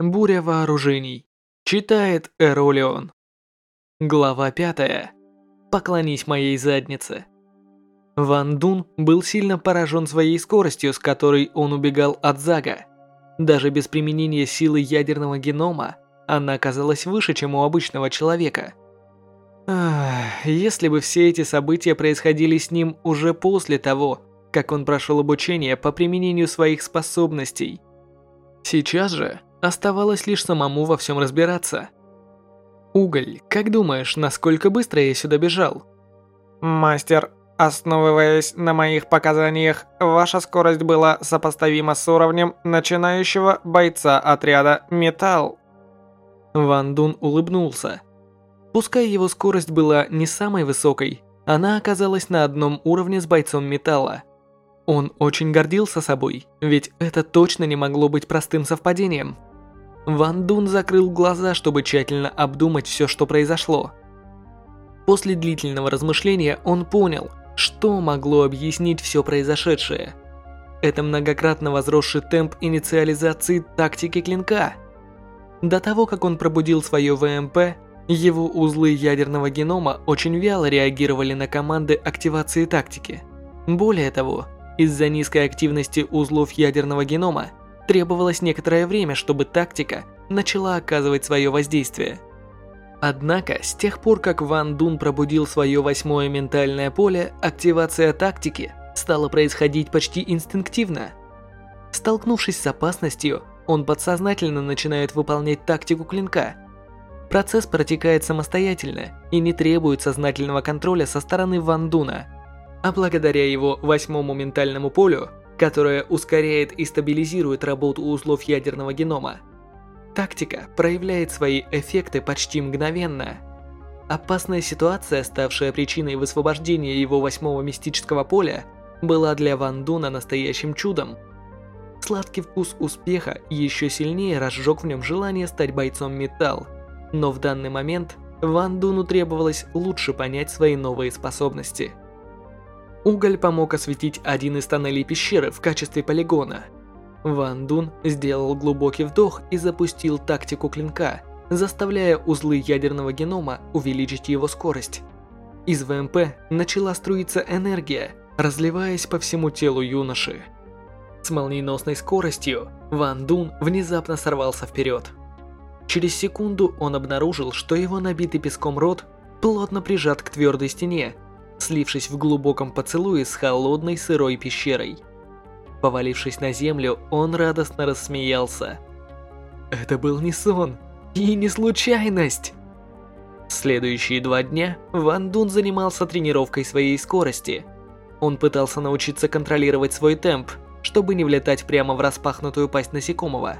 Буря вооружений. Читает Эролион. Глава пятая. Поклонись моей заднице. Ван Дун был сильно поражен своей скоростью, с которой он убегал от Зага. Даже без применения силы ядерного генома, она казалась выше, чем у обычного человека. Ах, если бы все эти события происходили с ним уже после того, как он прошел обучение по применению своих способностей. Сейчас же оставалось лишь самому во всем разбираться. Уголь, как думаешь, насколько быстро я сюда бежал? Мастер, основываясь на моих показаниях, ваша скорость была сопоставима с уровнем начинающего бойца отряда «Металл». Ван Дун улыбнулся. Пускай его скорость была не самой высокой, она оказалась на одном уровне с бойцом металла. Он очень гордился собой, ведь это точно не могло быть простым совпадением. Ван Дун закрыл глаза, чтобы тщательно обдумать все, что произошло. После длительного размышления он понял, что могло объяснить все произошедшее. Это многократно возросший темп инициализации тактики клинка. До того, как он пробудил свое ВМП, его узлы ядерного генома очень вяло реагировали на команды активации тактики. Более того, из-за низкой активности узлов ядерного генома требовалось некоторое время, чтобы тактика начала оказывать свое воздействие. Однако, с тех пор, как Ван Дун пробудил свое восьмое ментальное поле, активация тактики стала происходить почти инстинктивно. Столкнувшись с опасностью, он подсознательно начинает выполнять тактику клинка. Процесс протекает самостоятельно и не требует сознательного контроля со стороны Ван Дуна – а благодаря его восьмому ментальному полю, которое ускоряет и стабилизирует работу узлов ядерного генома, тактика проявляет свои эффекты почти мгновенно. Опасная ситуация, ставшая причиной высвобождения его восьмого мистического поля, была для Ван Дуна настоящим чудом. Сладкий вкус успеха еще сильнее разжег в нем желание стать бойцом металл, но в данный момент Ван Дуну требовалось лучше понять свои новые способности – Уголь помог осветить один из тоннелей пещеры в качестве полигона. Ван Дун сделал глубокий вдох и запустил тактику клинка, заставляя узлы ядерного генома увеличить его скорость. Из ВМП начала струиться энергия, разливаясь по всему телу юноши. С молниеносной скоростью Ван Дун внезапно сорвался вперед. Через секунду он обнаружил, что его набитый песком рот плотно прижат к твердой стене, слившись в глубоком поцелуе с холодной сырой пещерой. Повалившись на землю, он радостно рассмеялся. Это был не сон и не случайность. Следующие два дня Ван Дун занимался тренировкой своей скорости. Он пытался научиться контролировать свой темп, чтобы не влетать прямо в распахнутую пасть насекомого.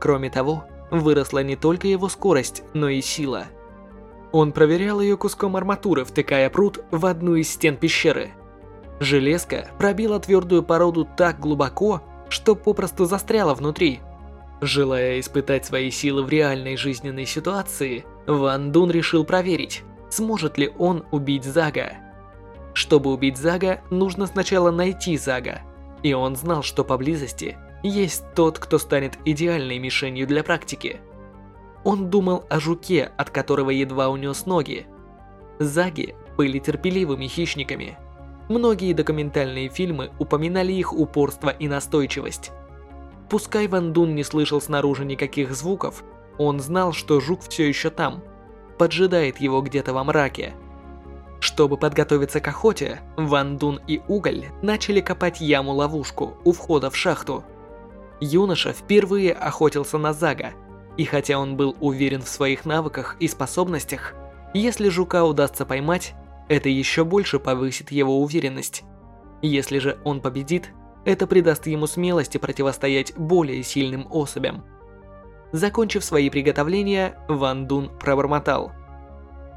Кроме того, выросла не только его скорость, но и сила – он проверял ее куском арматуры, втыкая пруд в одну из стен пещеры. Железка пробила твердую породу так глубоко, что попросту застряла внутри. Желая испытать свои силы в реальной жизненной ситуации, Ван Дун решил проверить, сможет ли он убить Зага. Чтобы убить Зага, нужно сначала найти Зага, и он знал, что поблизости есть тот, кто станет идеальной мишенью для практики – он думал о жуке, от которого едва унес ноги. Заги были терпеливыми хищниками. Многие документальные фильмы упоминали их упорство и настойчивость. Пускай Ван Дун не слышал снаружи никаких звуков, он знал, что жук все еще там, поджидает его где-то во мраке. Чтобы подготовиться к охоте, Ван Дун и Уголь начали копать яму-ловушку у входа в шахту. Юноша впервые охотился на Зага – и хотя он был уверен в своих навыках и способностях, если жука удастся поймать, это еще больше повысит его уверенность. Если же он победит, это придаст ему смелости противостоять более сильным особям. Закончив свои приготовления, Ван Дун пробормотал.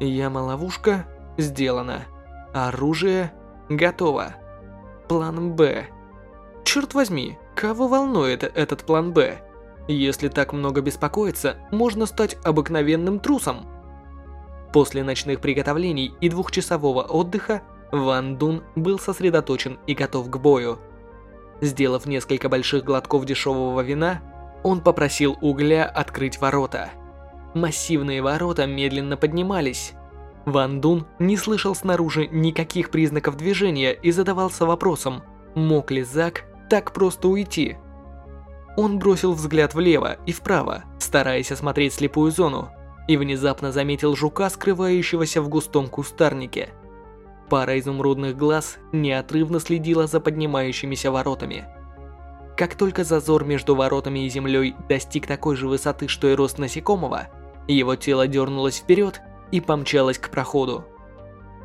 Яма-ловушка сделана. Оружие готово. План Б. Черт возьми, кого волнует этот план Б? Если так много беспокоиться, можно стать обыкновенным трусом. После ночных приготовлений и двухчасового отдыха, Ван Дун был сосредоточен и готов к бою. Сделав несколько больших глотков дешевого вина, Он попросил угля открыть ворота. Массивные ворота медленно поднимались. Ван Дун не слышал снаружи никаких признаков движения и задавался вопросом, мог ли Зак так просто уйти. Он бросил взгляд влево и вправо, стараясь осмотреть слепую зону, и внезапно заметил жука, скрывающегося в густом кустарнике. Пара изумрудных глаз неотрывно следила за поднимающимися воротами. Как только зазор между воротами и землей достиг такой же высоты, что и рост насекомого, его тело дернулось вперед и помчалось к проходу.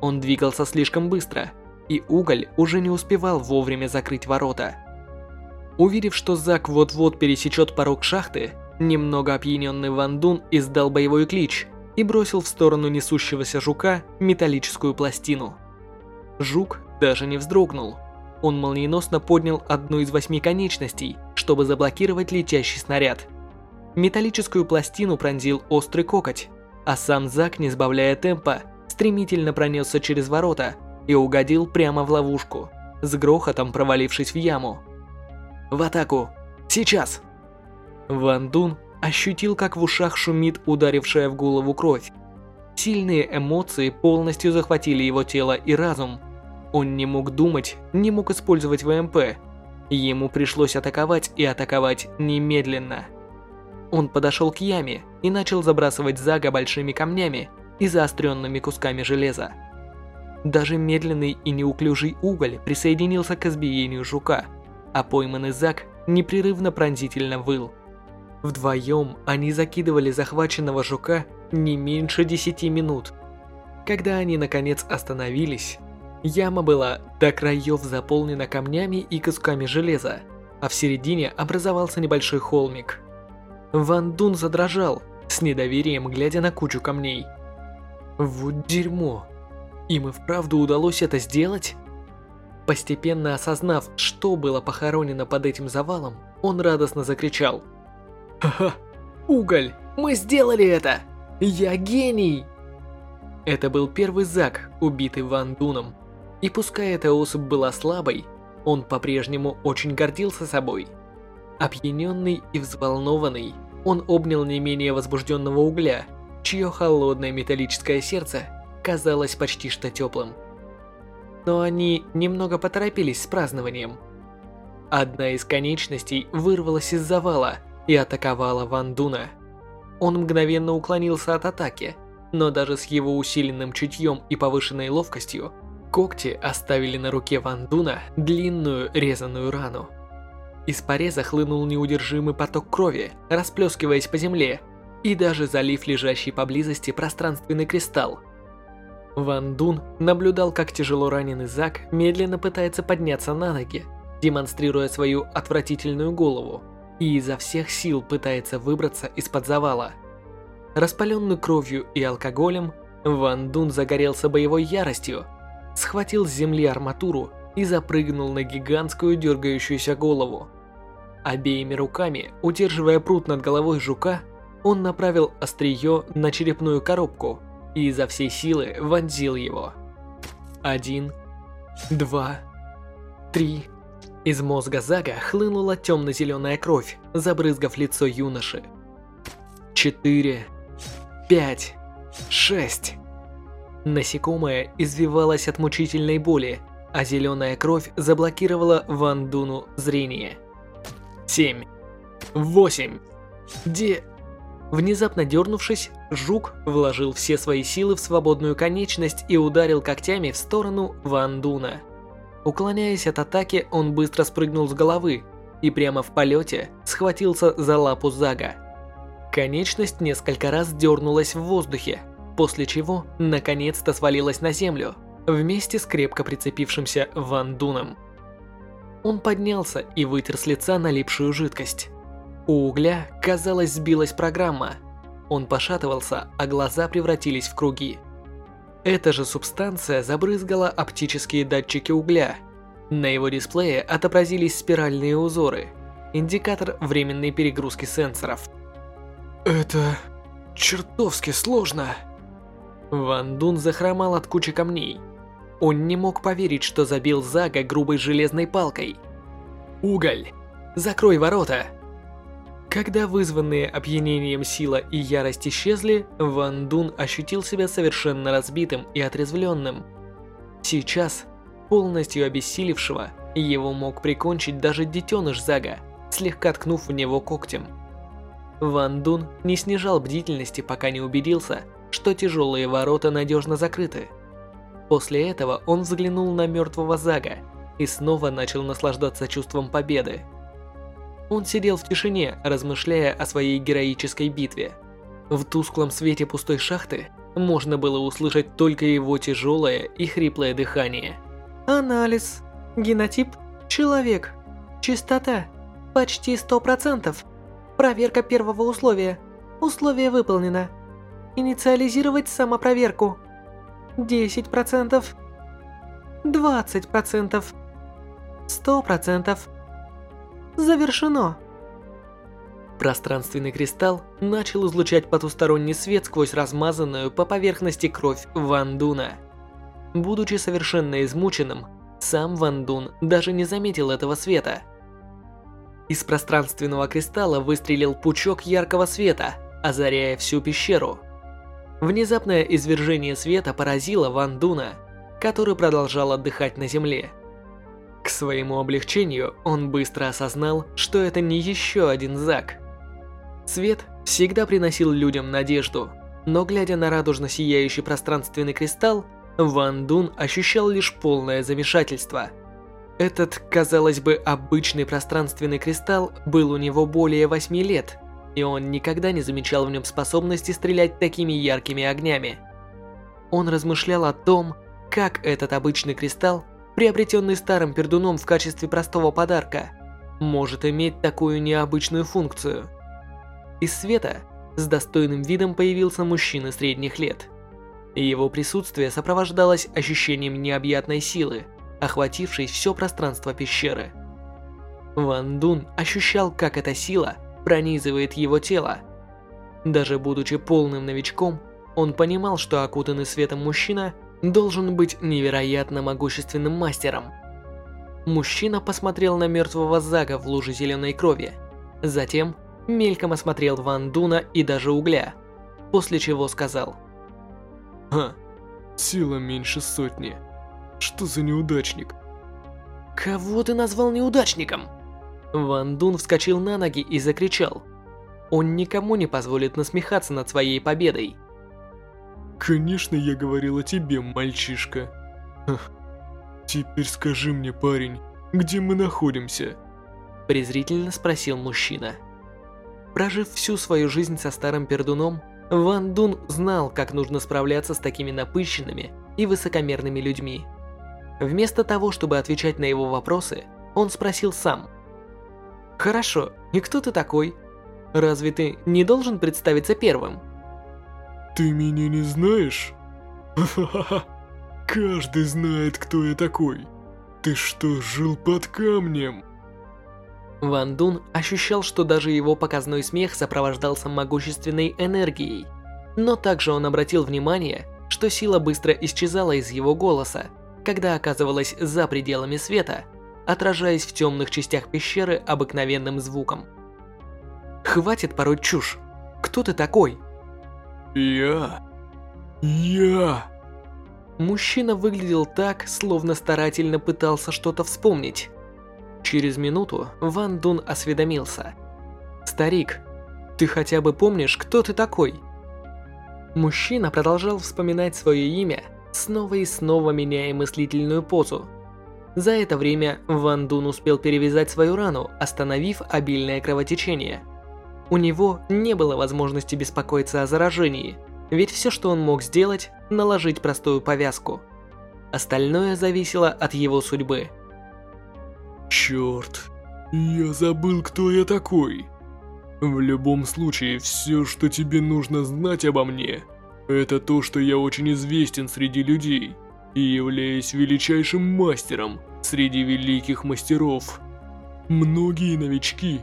Он двигался слишком быстро, и уголь уже не успевал вовремя закрыть ворота. Уверив, что Зак вот-вот пересечет порог шахты, немного опьяненный Ван Дун издал боевой клич и бросил в сторону несущегося жука металлическую пластину. Жук даже не вздрогнул. Он молниеносно поднял одну из восьми конечностей, чтобы заблокировать летящий снаряд. Металлическую пластину пронзил острый кокоть, а сам Зак, не сбавляя темпа, стремительно пронесся через ворота и угодил прямо в ловушку, с грохотом провалившись в яму. «В атаку! Сейчас!» Ван Дун ощутил, как в ушах шумит ударившая в голову кровь. Сильные эмоции полностью захватили его тело и разум. Он не мог думать, не мог использовать ВМП. Ему пришлось атаковать и атаковать немедленно. Он подошел к яме и начал забрасывать Зага большими камнями и заостренными кусками железа. Даже медленный и неуклюжий уголь присоединился к избиению жука, а пойманный Заг непрерывно пронзительно выл. Вдвоем они закидывали захваченного жука не меньше 10 минут. Когда они наконец остановились, яма была до краев заполнена камнями и кусками железа, а в середине образовался небольшой холмик – Ван Дун задрожал, с недоверием глядя на кучу камней. Вот дерьмо. Им и вправду удалось это сделать? Постепенно осознав, что было похоронено под этим завалом, он радостно закричал. «Ха-ха! Уголь! Мы сделали это! Я гений!» Это был первый Зак, убитый Ван Дуном. И пускай эта особь была слабой, он по-прежнему очень гордился собой. Опьяненный и взволнованный, он обнял не менее возбужденного угля, чье холодное металлическое сердце казалось почти что теплым. Но они немного поторопились с празднованием. Одна из конечностей вырвалась из завала и атаковала Ван Дуна. Он мгновенно уклонился от атаки, но даже с его усиленным чутьем и повышенной ловкостью, когти оставили на руке Ван Дуна длинную резаную рану. Из пореза хлынул неудержимый поток крови, расплескиваясь по земле, и даже залив лежащий поблизости пространственный кристалл. Ван Дун наблюдал, как тяжело раненый Зак медленно пытается подняться на ноги, демонстрируя свою отвратительную голову, и изо всех сил пытается выбраться из-под завала. Распаленный кровью и алкоголем, Ван Дун загорелся боевой яростью, схватил с земли арматуру и запрыгнул на гигантскую дергающуюся голову. Обеими руками, удерживая пруд над головой жука, он направил острие на черепную коробку и изо всей силы вонзил его. Один, два, три. Из мозга Зага хлынула темно-зеленая кровь, забрызгав лицо юноши. Четыре, пять, шесть. Насекомое извивалось от мучительной боли, а зеленая кровь заблокировала Ван Дуну зрение семь, восемь, де... Внезапно дернувшись, жук вложил все свои силы в свободную конечность и ударил когтями в сторону Ван Дуна. Уклоняясь от атаки, он быстро спрыгнул с головы и прямо в полете схватился за лапу Зага. Конечность несколько раз дернулась в воздухе, после чего наконец-то свалилась на землю, вместе с крепко прицепившимся Ван Дуном. Он поднялся и вытер с лица налипшую жидкость. У угля, казалось, сбилась программа. Он пошатывался, а глаза превратились в круги. Эта же субстанция забрызгала оптические датчики угля. На его дисплее отобразились спиральные узоры, индикатор временной перегрузки сенсоров. «Это чертовски сложно!» Ван Дун захромал от кучи камней, он не мог поверить, что забил Зага грубой железной палкой. «Уголь! Закрой ворота!» Когда вызванные опьянением сила и ярость исчезли, Ван Дун ощутил себя совершенно разбитым и отрезвленным. Сейчас, полностью обессилевшего, его мог прикончить даже детеныш Зага, слегка ткнув в него когтем. Ван Дун не снижал бдительности, пока не убедился, что тяжелые ворота надежно закрыты. После этого он взглянул на мертвого Зага и снова начал наслаждаться чувством победы. Он сидел в тишине, размышляя о своей героической битве. В тусклом свете пустой шахты можно было услышать только его тяжелое и хриплое дыхание. Анализ. Генотип – человек. Чистота – почти 100%. Проверка первого условия. Условие выполнено. Инициализировать самопроверку. 10%. 20%. 100%. Завершено. Пространственный кристалл начал излучать потусторонний свет сквозь размазанную по поверхности кровь Ван Дуна. Будучи совершенно измученным, сам Ван Дун даже не заметил этого света. Из пространственного кристалла выстрелил пучок яркого света, озаряя всю пещеру. Внезапное извержение света поразило Ван Дуна, который продолжал отдыхать на земле. К своему облегчению он быстро осознал, что это не еще один Зак. Свет всегда приносил людям надежду, но глядя на радужно сияющий пространственный кристалл, Ван Дун ощущал лишь полное замешательство. Этот, казалось бы, обычный пространственный кристалл был у него более 8 лет, и он никогда не замечал в нем способности стрелять такими яркими огнями. Он размышлял о том, как этот обычный кристалл, приобретенный старым пердуном в качестве простого подарка, может иметь такую необычную функцию. Из света с достойным видом появился мужчина средних лет – его присутствие сопровождалось ощущением необъятной силы, охватившей все пространство пещеры. Ван Дун ощущал, как эта сила пронизывает его тело. Даже будучи полным новичком, он понимал, что окутанный светом мужчина должен быть невероятно могущественным мастером. Мужчина посмотрел на мертвого Зага в луже зеленой крови, затем мельком осмотрел Ван Дуна и даже угля, после чего сказал – Ха, сила меньше сотни. Что за неудачник? Кого ты назвал неудачником? Ван Дун вскочил на ноги и закричал. Он никому не позволит насмехаться над своей победой. Конечно, я говорил о тебе, мальчишка. Ах. Теперь скажи мне, парень, где мы находимся? Презрительно спросил мужчина. Прожив всю свою жизнь со старым пердуном, Ван Дун знал, как нужно справляться с такими напыщенными и высокомерными людьми. Вместо того, чтобы отвечать на его вопросы, он спросил сам. «Хорошо, и кто ты такой? Разве ты не должен представиться первым?» «Ты меня не знаешь? Каждый знает, кто я такой. Ты что, жил под камнем?» Ван Дун ощущал, что даже его показной смех сопровождался могущественной энергией. Но также он обратил внимание, что сила быстро исчезала из его голоса, когда оказывалась за пределами света, отражаясь в темных частях пещеры обыкновенным звуком. «Хватит пороть чушь! Кто ты такой?» «Я... я...» Мужчина выглядел так, словно старательно пытался что-то вспомнить. Через минуту Ван Дун осведомился. «Старик, ты хотя бы помнишь, кто ты такой?» Мужчина продолжал вспоминать свое имя, снова и снова меняя мыслительную позу. За это время Ван Дун успел перевязать свою рану, остановив обильное кровотечение. У него не было возможности беспокоиться о заражении, ведь все, что он мог сделать, наложить простую повязку. Остальное зависело от его судьбы – Черт, я забыл, кто я такой. В любом случае, все, что тебе нужно знать обо мне, это то, что я очень известен среди людей и являюсь величайшим мастером среди великих мастеров. Многие новички,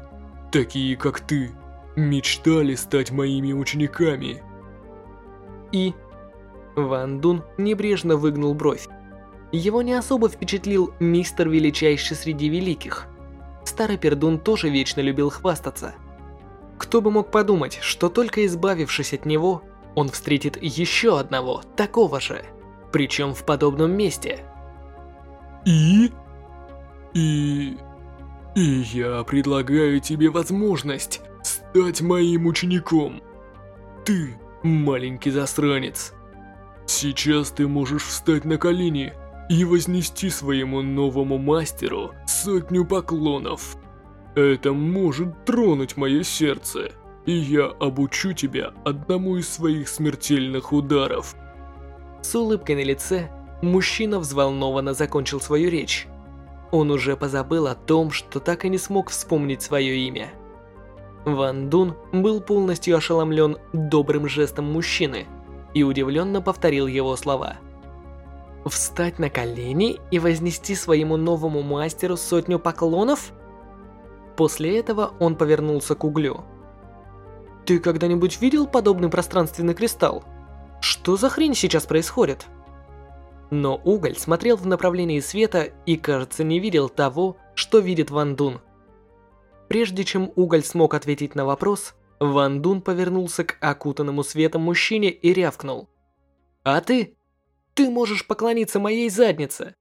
такие как ты, мечтали стать моими учениками. И Ван Дун небрежно выгнул бровь. Его не особо впечатлил мистер величайший среди великих. Старый пердун тоже вечно любил хвастаться. Кто бы мог подумать, что только избавившись от него, он встретит еще одного, такого же, причем в подобном месте. И? И... И я предлагаю тебе возможность стать моим учеником. Ты, маленький засранец. Сейчас ты можешь встать на колени и вознести своему новому мастеру сотню поклонов. Это может тронуть мое сердце, и я обучу тебя одному из своих смертельных ударов. С улыбкой на лице, мужчина взволнованно закончил свою речь. Он уже позабыл о том, что так и не смог вспомнить свое имя. Ван Дун был полностью ошеломлен добрым жестом мужчины и удивленно повторил его слова – Встать на колени и вознести своему новому мастеру сотню поклонов? После этого он повернулся к углю. «Ты когда-нибудь видел подобный пространственный кристалл? Что за хрень сейчас происходит?» Но уголь смотрел в направлении света и, кажется, не видел того, что видит Ван Дун. Прежде чем уголь смог ответить на вопрос, Ван Дун повернулся к окутанному светом мужчине и рявкнул. «А ты?» Ты можешь поклониться моей заднице.